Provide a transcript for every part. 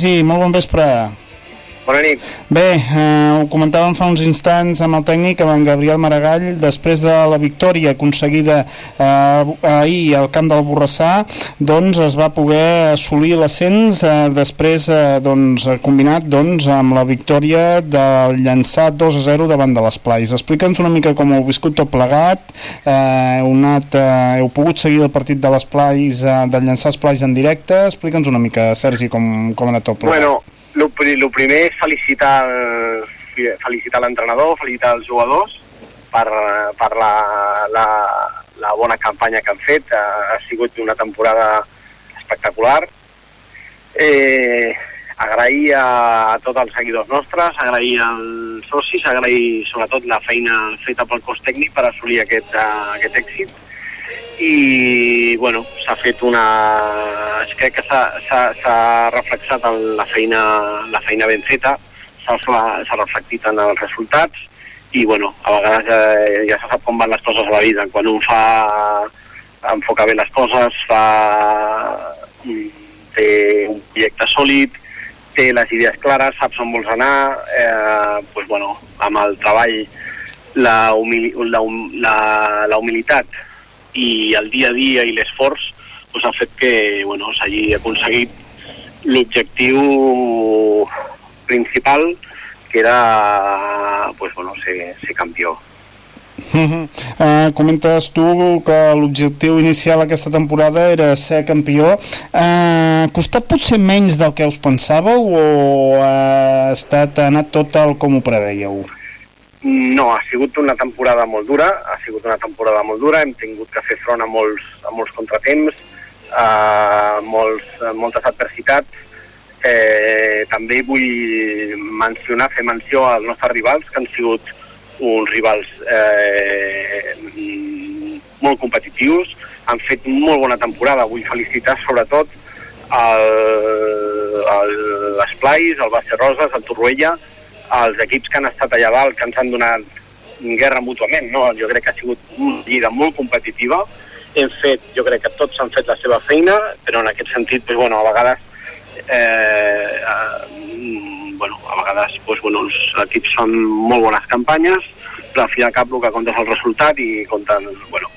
Sí, molt bon vespre. Bona nit. Bé, eh, ho comentàvem fa uns instants amb el tècnic, amb en Gabriel Maragall, després de la victòria aconseguida eh, ahir al camp del Borrassà, doncs es va poder assolir l'ascens eh, després eh, doncs, combinat doncs, amb la victòria del llançar 2 a 0 davant de les Plais. Explica'ns una mica com heu viscut tot plegat, eh, heu, anat, eh, heu pogut seguir el partit de les Plais, eh, del llançar Plais en directe, explica'ns una mica, Sergi, com, com ha anat tot plegat. Bueno, el primer és felicitar el, felicitar l'entrenador, felicitar els jugadors per, per la, la, la bona campanya que han fet. Ha, ha sigut una temporada espectacular. Eh, agrair a, a tots els seguidors nostres, agrair als socis, agrair sobretot la feina feta pel cos tècnic per assolir aquest, uh, aquest èxit i bueno, s'ha fet una... crec que s'ha reflexat en la feina, la feina ben feta, s'ha reflectit en els resultats i bueno, a vegades eh, ja se sap com van les coses a la vida. Quan un fa enfoca bé les coses, fa té un projecte sòlid, té les idees clares, saps on vols anar, eh, pues, bueno, amb el treball, la, humili la, la, la humilitat i el dia a dia i l'esforç pues, ha fet que bueno, s'hagi aconseguit l'objectiu principal que era pues, bueno, ser, ser campió. Uh -huh. uh, comentes tu que l'objectiu inicial aquesta temporada era ser campió uh, costat potser menys del que us pensàveu o ha estat ha anat tot el com ho preveieu? No, ha sigut una temporada molt dura, ha sigut una temporada molt dura, hem tingut que fer front a molts, a molts contratemps, a molts, a moltes adversitats. Eh, també vull mencionar, fer menció als nostres rivals, que han sigut uns rivals eh, molt competitius, han fet molt bona temporada, vull felicitar sobretot el, el, l'Esplais, el Base Roses, el Torroella, els equips que han estat allà dalt, que ens han donat guerra mútuament, no? Jo crec que ha sigut una lliga molt competitiva, hem fet, jo crec que tots han fet la seva feina, però en aquest sentit, doncs, bueno, a vegades eh, eh, bueno, a vegades doncs, bueno, els equips fan molt bones campanyes, però al fi de cap el que compta és el resultat i compta, bueno,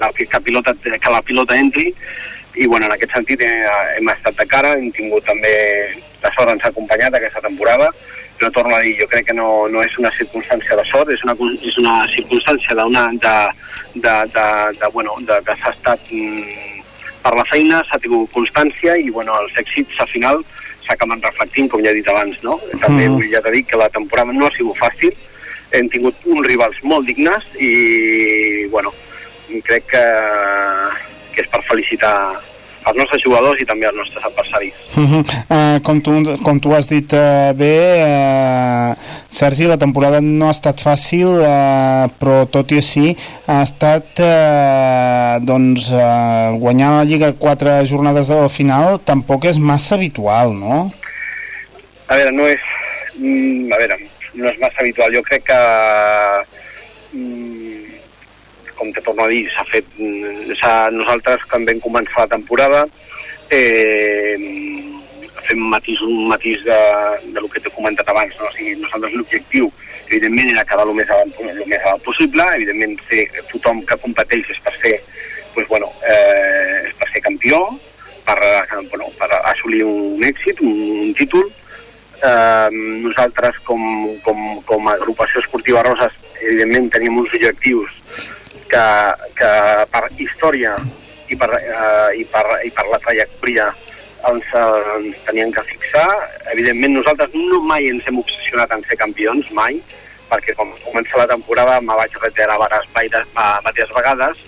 la, que, pilota, que la pilota entri i bueno, en aquest sentit eh, hem estat de cara, hem tingut també la sort ens ha acompanyat aquesta temporada però torno a dir, jo crec que no, no és una circumstància de sort, és una, és una circumstància d'una de, de, de, de, bueno, de, que s'ha estat mm, per la feina, s'ha tingut constància i bueno, els èxits al final s'acaben reflectint, com ja he dit abans, no? També mm. vull ja dic que la temporada no ha sigut fàcil, hem tingut uns rivals molt dignes i, bueno, crec que, que és per felicitar als nostres jugadors i també als nostres adversaris. Uh -huh. uh, com, tu, com tu has dit uh, bé, uh, Sergi, la temporada no ha estat fàcil, uh, però tot i així ha estat uh, doncs, uh, guanyar la Lliga quatre jornades del final tampoc és massa habitual, no? A veure, no és... Mm, a veure, no és massa habitual. Jo crec que... Mm, com te torno a dir, s'ha fet... Nosaltres, quan vam començar la temporada, eh, fem matís, un matís de, de lo que t'he comentat abans. No? O sigui, nosaltres l'objectiu, evidentment, era quedar el més avant, el més avant possible. Evidentment, ser, tothom que competeix és per ser, pues, bueno, eh, és per ser campió, per, bueno, per assolir un èxit, un, un títol. Eh, nosaltres, com, com, com a agrupació esportiva Roses, evidentment tenim uns objectius que, que per història i per, eh, i per, i per la trajectòria ens, eh, ens tenien que fixar. Evidentment, nosaltres no mai ens hem obsessionat en ser campions, mai, perquè quan comença la temporada me vaig reiterar diverses vegades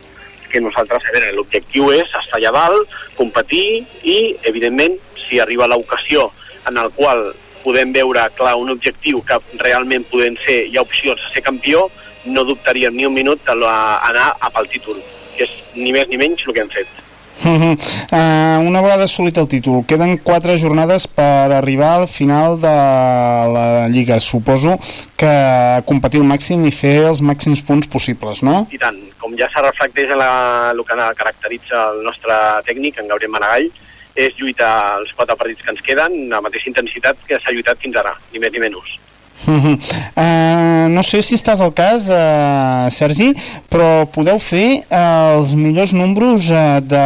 que nosaltres, a veure, l'objectiu és estar allà dalt, competir i, evidentment, si arriba l'ocasió en el qual podem veure clar un objectiu que realment podem ser, hi ha opcions a ser campió, no dubtaríem ni un minut d'anar a pel títol, que és ni més ni menys el que hem fet. Uh -huh. uh, una vegada assolit el títol, queden quatre jornades per arribar al final de la Lliga. Suposo que competir al màxim i fer els màxims punts possibles, no? I tant. Com ja se reflecteix en la, el que caracteritza el nostre tècnic, en Gabriel Maragall, és lluitar els quatre partits que ens queden amb la mateixa intensitat que s'ha lluitat fins ara, ni més ni menys. Uh uh, no sé si estàs al cas, uh, Sergi, però podeu fer uh, els millors números uh, de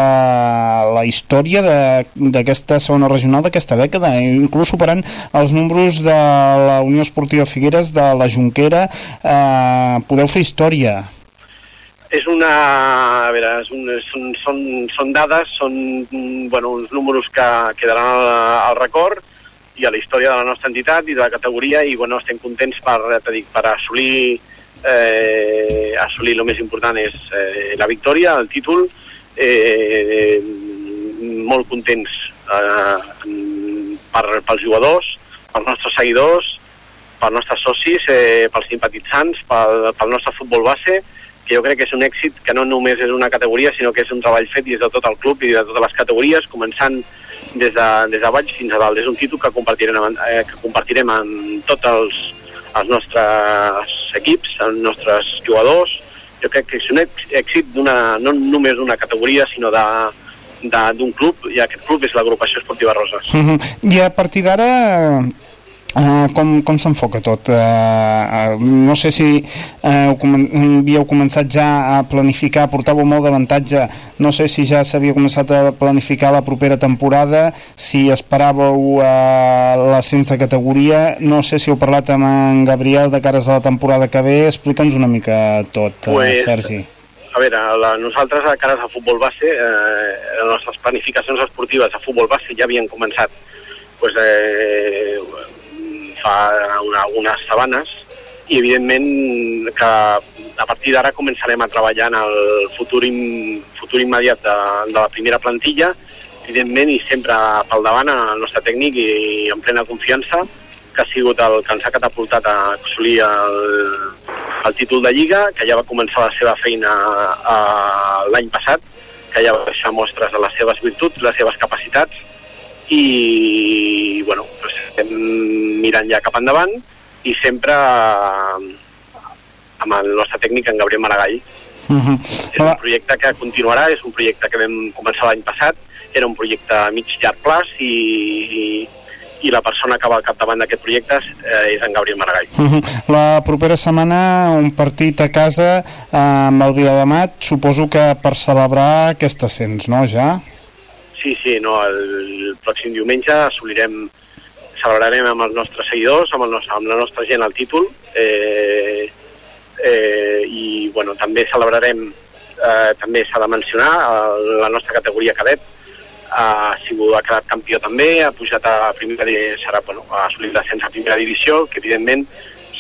la història d'aquesta segona regional d'aquesta dècada, inclús superant els números de la Unió Esportiva Figueres, de la Junquera. Uh, podeu fer història. És una... A veure, és un, són, són, són dades, són bueno, uns números que quedaran al, al record, i a la història de la nostra entitat i de la categoria i bueno, estem contents per, dic, per assolir eh, assolir el més important és eh, la victòria, el títol. Eh, molt contents eh, per, pels jugadors pels nostres seguidors pels nostres socis, eh, pels simpatitzants pel, pel nostre futbol base que jo crec que és un èxit que no només és una categoria sinó que és un treball fet des de tot el club i de totes les categories, començant des de, des de baix fins a dalt. És un títol que compartirem, eh, que compartirem amb tots els, els nostres equips, els nostres jugadors. Jo crec que és un èxit no només d'una categoria, sinó de, d'un club, i aquest club és l'agrupació esportiva Roses. Uh -huh. I a partir d'ara Uh, com com s'enfoca tot? Uh, uh, no sé si uh, havíeu començat ja a planificar, portàveu molt d'avantatge, no sé si ja s'havia començat a planificar la propera temporada, si esperàveu uh, l'ascens de categoria, no sé si heu parlat amb en Gabriel de cares a la temporada que ve, explica'ns una mica tot, pues, uh, Sergi. A veure, la, nosaltres a cares a futbol base, eh, les nostres planificacions esportives a futbol base ja havien començat pues, eh, fa una, algunes sabanes i evidentment que a partir d'ara començarem a treballar en el futur, im, futur immediat de, de la primera plantilla evidentment i sempre pel davant el nostre tècnic i, i en plena confiança que ha sigut el que ens ha catapultat a assolir el, el títol de Lliga, que ja va començar la seva feina l'any passat, que ja va deixar mostres de les seves virtuts, les seves capacitats, i bueno, estem mirant ja cap endavant i sempre eh, amb el nostre tècnic, en Gabriel Maragall. Uh -huh. És un projecte que continuarà, és un projecte que vam començar l'any passat, era un projecte a mig llarg plaç i, i, i la persona que va al capdavant d'aquest projecte eh, és en Gabriel Maragall. Uh -huh. La propera setmana un partit a casa eh, amb el Viladamat, suposo que per celebrar aquest ascens, no, ja? Sí, sí, no, el pròxim diumenge assolirem, celebrarem amb els nostres seguidors, amb, el nostre, amb la nostra gent el títol, eh, eh, i bueno, també celebrarem, eh, també s'ha de mencionar, el, la nostra categoria cadet ha, sigut, ha quedat campió també, ha pujat a primera serà, bueno, ha assolit l'ascens a primera divisió, que evidentment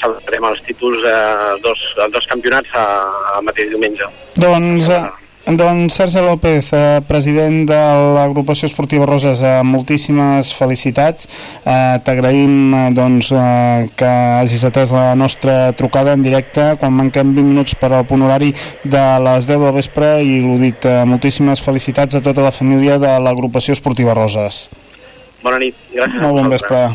celebrarem els títols eh, dos, els dos campionats a, a mateix diumenge. Doncs... Eh, doncs Sergi López, eh, president de l'agrupació esportiva Roses, eh, moltíssimes felicitats. Eh, T'agraïm eh, doncs, eh, que hagis atès la nostra trucada en directe quan manquen 20 minuts per al punt horari de les 10 del vespre i l'ho dit, eh, moltíssimes felicitats a tota la família de l'agrupació esportiva Roses. Bona nit, gràcies. Molt bon vespre.